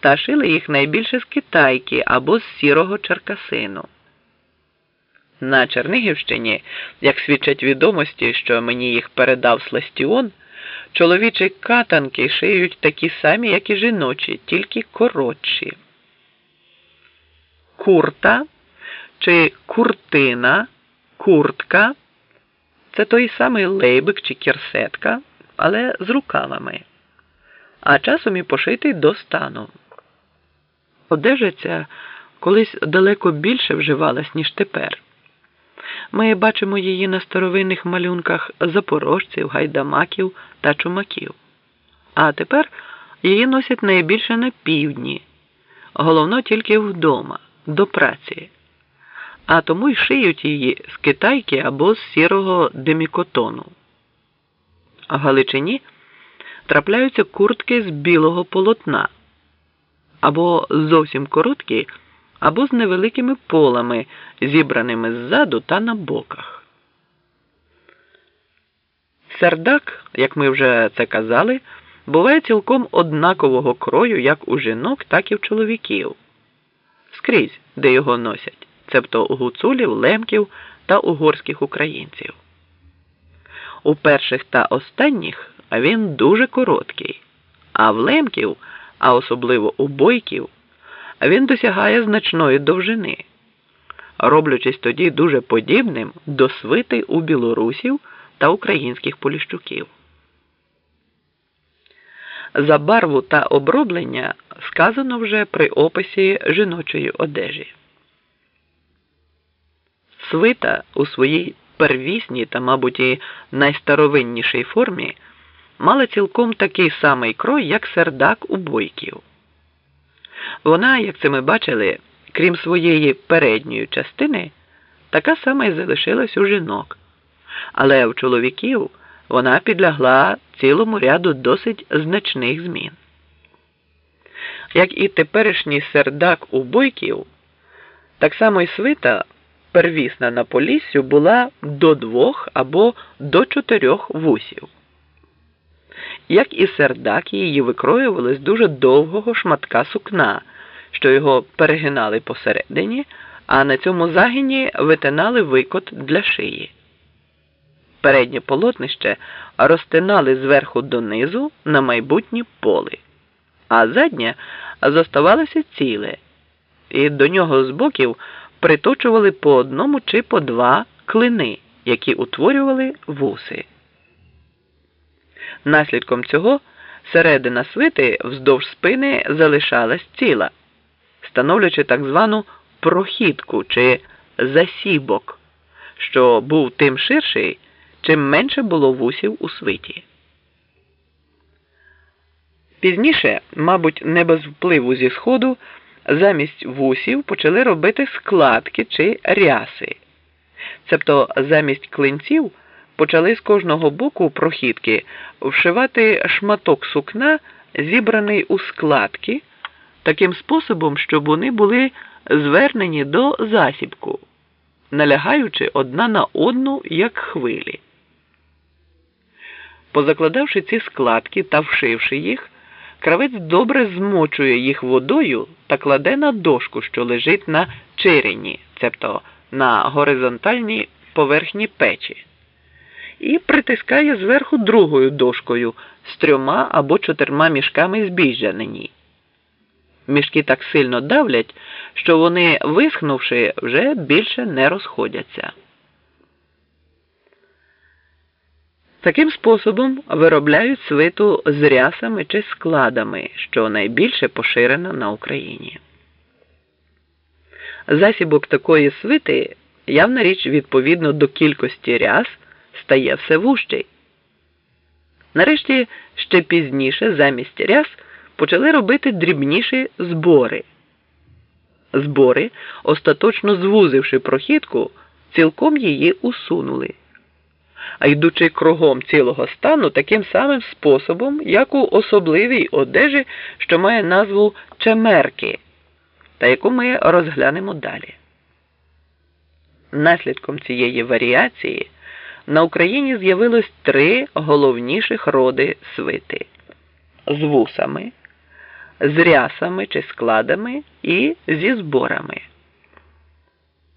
та шили їх найбільше з китайки або з сірого черкасину. На Чернигівщині, як свідчать відомості, що мені їх передав Сластіон, чоловічі катанки шиють такі самі, як і жіночі, тільки коротші. Курта чи куртина, куртка це той самий лейбик чи кірсетка, але з рукавами, а часом і пошитий до стану. Одежа ця колись далеко більше вживалась, ніж тепер. Ми бачимо її на старовинних малюнках запорожців, гайдамаків та чумаків. А тепер її носять найбільше на півдні, головно тільки вдома, до праці. А тому й шиють її з китайки або з сірого демікотону. В Галичині трапляються куртки з білого полотна або зовсім короткі або з невеликими полами, зібраними ззаду та на боках. Сердак, як ми вже це казали, буває цілком однакового крою як у жінок, так і в чоловіків. Скрізь, де його носять, цебто у гуцулів, лемків та угорських українців. У перших та останніх він дуже короткий, а в лемків, а особливо у бойків він досягає значної довжини, роблячись тоді дуже подібним до свити у білорусів та українських поліщуків. За барву та оброблення сказано вже при описі жіночої одежі. Свита у своїй первісній та, мабуть, і найстаровиннішій формі мала цілком такий самий крой, як сердак у бойків. Вона, як це ми бачили, крім своєї передньої частини, така сама і залишилась у жінок, але в чоловіків вона підлягла цілому ряду досить значних змін. Як і теперішній сердак у бойків, так само і свита первісна на поліссю була до двох або до чотирьох вусів. Як і сердак, її викроювали з дуже довгого шматка сукна, що його перегинали посередині, а на цьому загині витинали викот для шиї. Переднє полотнище розтинали зверху донизу на майбутні поли, а заднє зоставалося ціле, і до нього з боків приточували по одному чи по два клини, які утворювали вуси. Наслідком цього середина свити вздовж спини залишалась ціла, становлячи так звану прохідку чи засібок, що був тим ширший, чим менше було вусів у свиті. Пізніше, мабуть, не без впливу зі сходу, замість вусів почали робити складки чи ряси, цебто замість клинців почали з кожного боку прохідки вшивати шматок сукна, зібраний у складки, таким способом, щоб вони були звернені до засібку, налягаючи одна на одну, як хвилі. Позакладавши ці складки та вшивши їх, кравець добре змочує їх водою та кладе на дошку, що лежить на черені, цебто на горизонтальній поверхні печі і притискає зверху другою дошкою з трьома або чотирма мішками збіжжя на ній. Мішки так сильно давлять, що вони, висхнувши, вже більше не розходяться. Таким способом виробляють свиту з рясами чи складами, що найбільше поширено на Україні. Засібок такої свити явна річ відповідно до кількості ряс стає все вужчий. Нарешті ще пізніше замість ряс почали робити дрібніші збори. Збори, остаточно звузивши прохідку, цілком її усунули. А йдучи кругом цілого стану таким самим способом, як у особливій одежі, що має назву чемерки, та яку ми розглянемо далі. Наслідком цієї варіації на Україні з'явилось три головніших роди свити з вусами, з рясами чи складами і зі зборами.